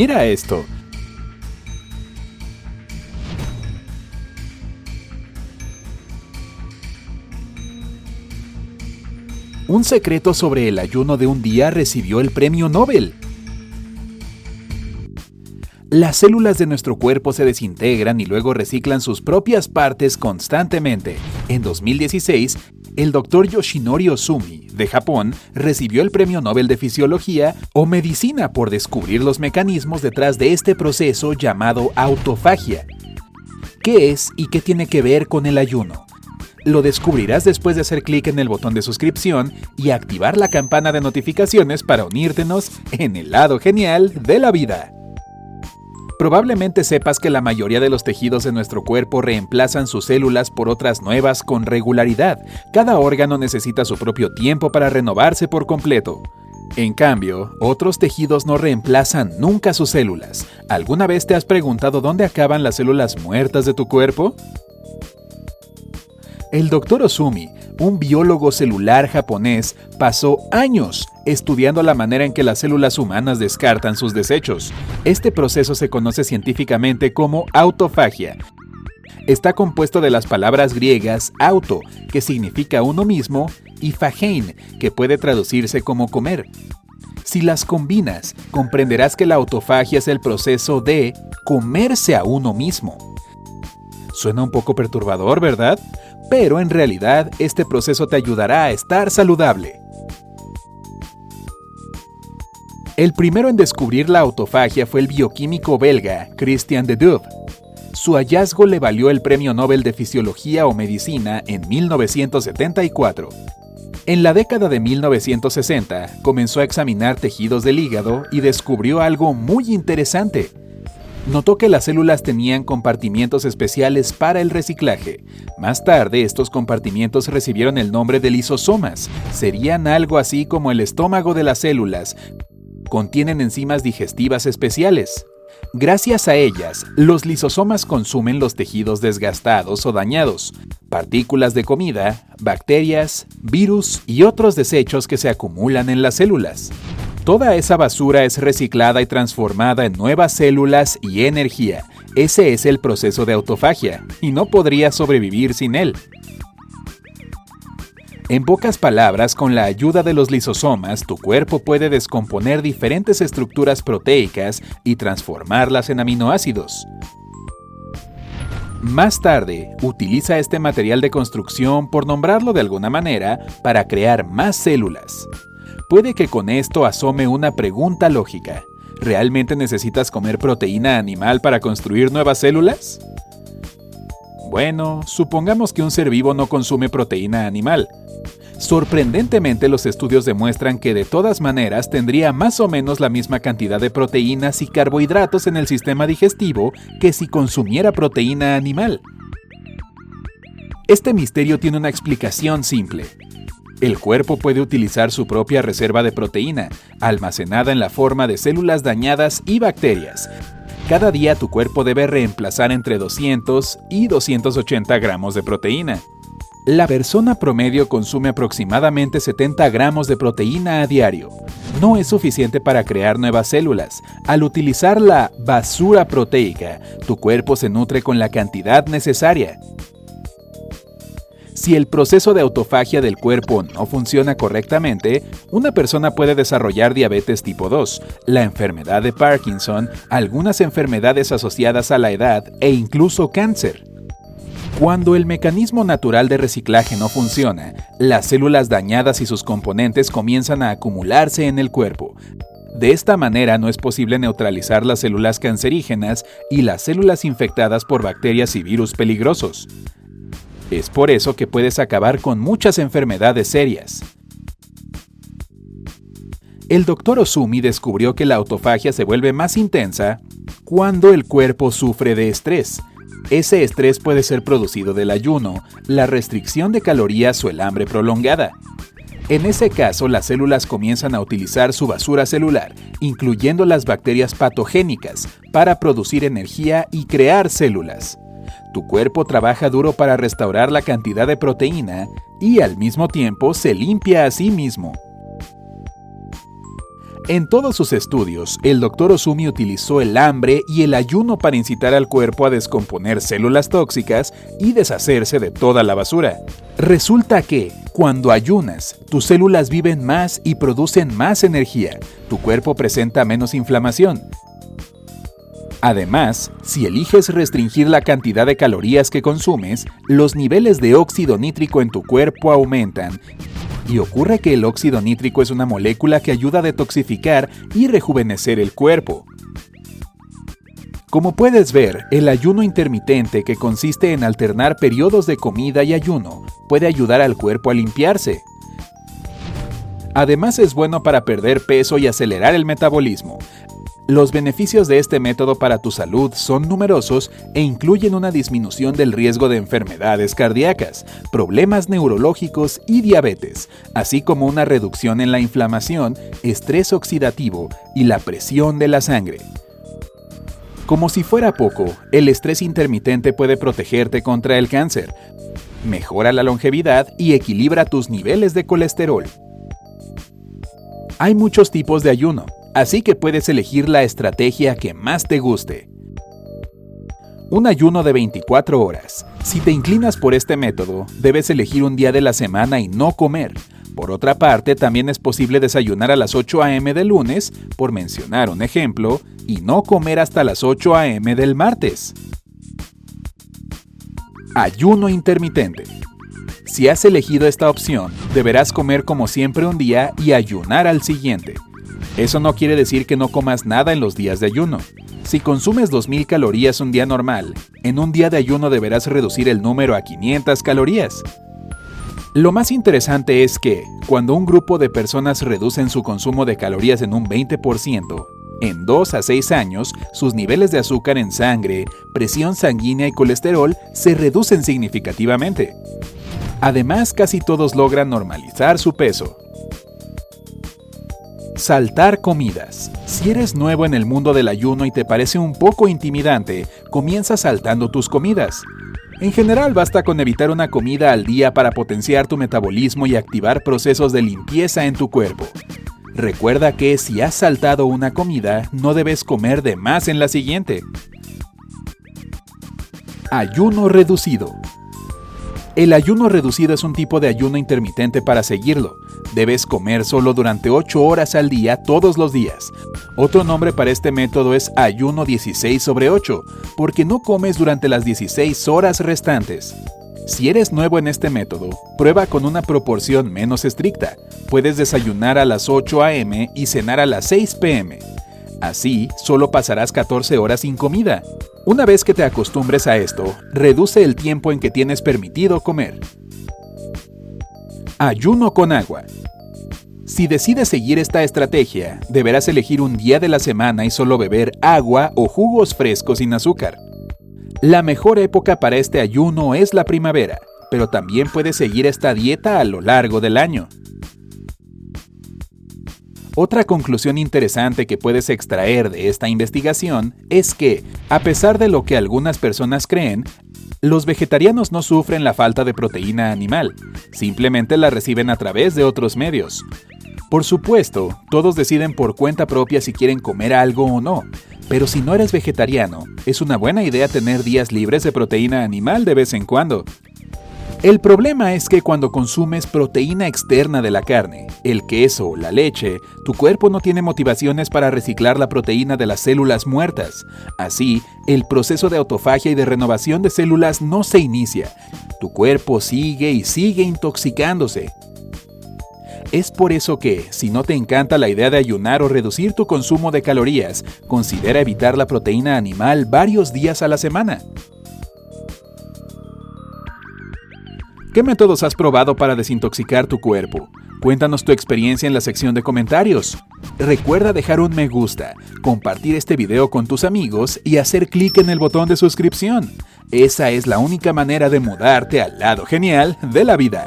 Mira esto. Un secreto sobre el ayuno de un día recibió el premio Nobel. Las células de nuestro cuerpo se desintegran y luego reciclan sus propias partes constantemente. En 2016, el doctor Yoshinori Ozumi, de Japón, recibió el Premio Nobel de Fisiología o Medicina por descubrir los mecanismos detrás de este proceso llamado autofagia. ¿Qué es y qué tiene que ver con el ayuno? Lo descubrirás después de hacer clic en el botón de suscripción y activar la campana de notificaciones para unírtenos en el lado genial de la vida. Probablemente sepas que la mayoría de los tejidos de nuestro cuerpo reemplazan sus células por otras nuevas con regularidad. Cada órgano necesita su propio tiempo para renovarse por completo. En cambio, otros tejidos no reemplazan nunca sus células. ¿Alguna vez te has preguntado dónde acaban las células muertas de tu cuerpo? El doctor Osumi, un biólogo celular japonés, pasó años estudiando la manera en que las células humanas descartan sus desechos. Este proceso se conoce científicamente como autofagia. Está compuesto de las palabras griegas auto, que significa uno mismo, y fagein, que puede traducirse como comer. Si las combinas, comprenderás que la autofagia es el proceso de comerse a uno mismo. Suena un poco perturbador, ¿verdad? Pero en realidad este proceso te ayudará a estar saludable. El primero en descubrir la autofagia fue el bioquímico belga Christian de Duve. Su hallazgo le valió el Premio Nobel de Fisiología o Medicina en 1974. En la década de 1960 comenzó a examinar tejidos del hígado y descubrió algo muy interesante notó que las células tenían compartimientos especiales para el reciclaje. Más tarde, estos compartimientos recibieron el nombre de lisosomas. Serían algo así como el estómago de las células. Contienen enzimas digestivas especiales. Gracias a ellas, los lisosomas consumen los tejidos desgastados o dañados, partículas de comida, bacterias, virus y otros desechos que se acumulan en las células. Toda esa basura es reciclada y transformada en nuevas células y energía. Ese es el proceso de autofagia, y no podría sobrevivir sin él. En pocas palabras, con la ayuda de los lisosomas, tu cuerpo puede descomponer diferentes estructuras proteicas y transformarlas en aminoácidos. Más tarde, utiliza este material de construcción, por nombrarlo de alguna manera, para crear más células. Puede que con esto asome una pregunta lógica. ¿Realmente necesitas comer proteína animal para construir nuevas células? Bueno, supongamos que un ser vivo no consume proteína animal. Sorprendentemente los estudios demuestran que de todas maneras tendría más o menos la misma cantidad de proteínas y carbohidratos en el sistema digestivo que si consumiera proteína animal. Este misterio tiene una explicación simple. El cuerpo puede utilizar su propia reserva de proteína, almacenada en la forma de células dañadas y bacterias. Cada día tu cuerpo debe reemplazar entre 200 y 280 gramos de proteína. La persona promedio consume aproximadamente 70 gramos de proteína a diario. No es suficiente para crear nuevas células. Al utilizar la basura proteica, tu cuerpo se nutre con la cantidad necesaria. Si el proceso de autofagia del cuerpo no funciona correctamente, una persona puede desarrollar diabetes tipo 2, la enfermedad de Parkinson, algunas enfermedades asociadas a la edad e incluso cáncer. Cuando el mecanismo natural de reciclaje no funciona, las células dañadas y sus componentes comienzan a acumularse en el cuerpo. De esta manera no es posible neutralizar las células cancerígenas y las células infectadas por bacterias y virus peligrosos. Es por eso que puedes acabar con muchas enfermedades serias. El doctor Osumi descubrió que la autofagia se vuelve más intensa cuando el cuerpo sufre de estrés. Ese estrés puede ser producido del ayuno, la restricción de calorías o el hambre prolongada. En ese caso, las células comienzan a utilizar su basura celular, incluyendo las bacterias patogénicas, para producir energía y crear células. Tu cuerpo trabaja duro para restaurar la cantidad de proteína y al mismo tiempo se limpia a sí mismo. En todos sus estudios, el Dr. Osumi utilizó el hambre y el ayuno para incitar al cuerpo a descomponer células tóxicas y deshacerse de toda la basura. Resulta que, cuando ayunas, tus células viven más y producen más energía, tu cuerpo presenta menos inflamación. Además, si eliges restringir la cantidad de calorías que consumes, los niveles de óxido nítrico en tu cuerpo aumentan y ocurre que el óxido nítrico es una molécula que ayuda a detoxificar y rejuvenecer el cuerpo. Como puedes ver, el ayuno intermitente, que consiste en alternar periodos de comida y ayuno, puede ayudar al cuerpo a limpiarse. Además es bueno para perder peso y acelerar el metabolismo, los beneficios de este método para tu salud son numerosos e incluyen una disminución del riesgo de enfermedades cardíacas, problemas neurológicos y diabetes, así como una reducción en la inflamación, estrés oxidativo y la presión de la sangre. Como si fuera poco, el estrés intermitente puede protegerte contra el cáncer, mejora la longevidad y equilibra tus niveles de colesterol. Hay muchos tipos de ayuno, así que puedes elegir la estrategia que más te guste. Un ayuno de 24 horas. Si te inclinas por este método, debes elegir un día de la semana y no comer. Por otra parte, también es posible desayunar a las 8 a.m. del lunes, por mencionar un ejemplo, y no comer hasta las 8 a.m. del martes. Ayuno intermitente. Si has elegido esta opción, deberás comer como siempre un día y ayunar al siguiente. Eso no quiere decir que no comas nada en los días de ayuno. Si consumes 2.000 calorías un día normal, en un día de ayuno deberás reducir el número a 500 calorías. Lo más interesante es que, cuando un grupo de personas reducen su consumo de calorías en un 20%, en 2 a 6 años, sus niveles de azúcar en sangre, presión sanguínea y colesterol se reducen significativamente. Además, casi todos logran normalizar su peso. Saltar comidas. Si eres nuevo en el mundo del ayuno y te parece un poco intimidante, comienza saltando tus comidas. En general basta con evitar una comida al día para potenciar tu metabolismo y activar procesos de limpieza en tu cuerpo. Recuerda que si has saltado una comida, no debes comer de más en la siguiente. Ayuno reducido. El ayuno reducido es un tipo de ayuno intermitente para seguirlo. Debes comer solo durante 8 horas al día todos los días. Otro nombre para este método es ayuno 16 sobre 8, porque no comes durante las 16 horas restantes. Si eres nuevo en este método, prueba con una proporción menos estricta. Puedes desayunar a las 8 a.m. y cenar a las 6 p.m. Así, solo pasarás 14 horas sin comida. Una vez que te acostumbres a esto, reduce el tiempo en que tienes permitido comer. Ayuno con agua. Si decides seguir esta estrategia, deberás elegir un día de la semana y solo beber agua o jugos frescos sin azúcar. La mejor época para este ayuno es la primavera, pero también puedes seguir esta dieta a lo largo del año. Otra conclusión interesante que puedes extraer de esta investigación es que, a pesar de lo que algunas personas creen, los vegetarianos no sufren la falta de proteína animal, simplemente la reciben a través de otros medios. Por supuesto, todos deciden por cuenta propia si quieren comer algo o no, pero si no eres vegetariano, es una buena idea tener días libres de proteína animal de vez en cuando. El problema es que cuando consumes proteína externa de la carne, el queso o la leche, tu cuerpo no tiene motivaciones para reciclar la proteína de las células muertas. Así, el proceso de autofagia y de renovación de células no se inicia. Tu cuerpo sigue y sigue intoxicándose. Es por eso que, si no te encanta la idea de ayunar o reducir tu consumo de calorías, considera evitar la proteína animal varios días a la semana. ¿Qué métodos has probado para desintoxicar tu cuerpo? Cuéntanos tu experiencia en la sección de comentarios. Recuerda dejar un me gusta, compartir este video con tus amigos y hacer clic en el botón de suscripción. Esa es la única manera de mudarte al lado genial de la vida.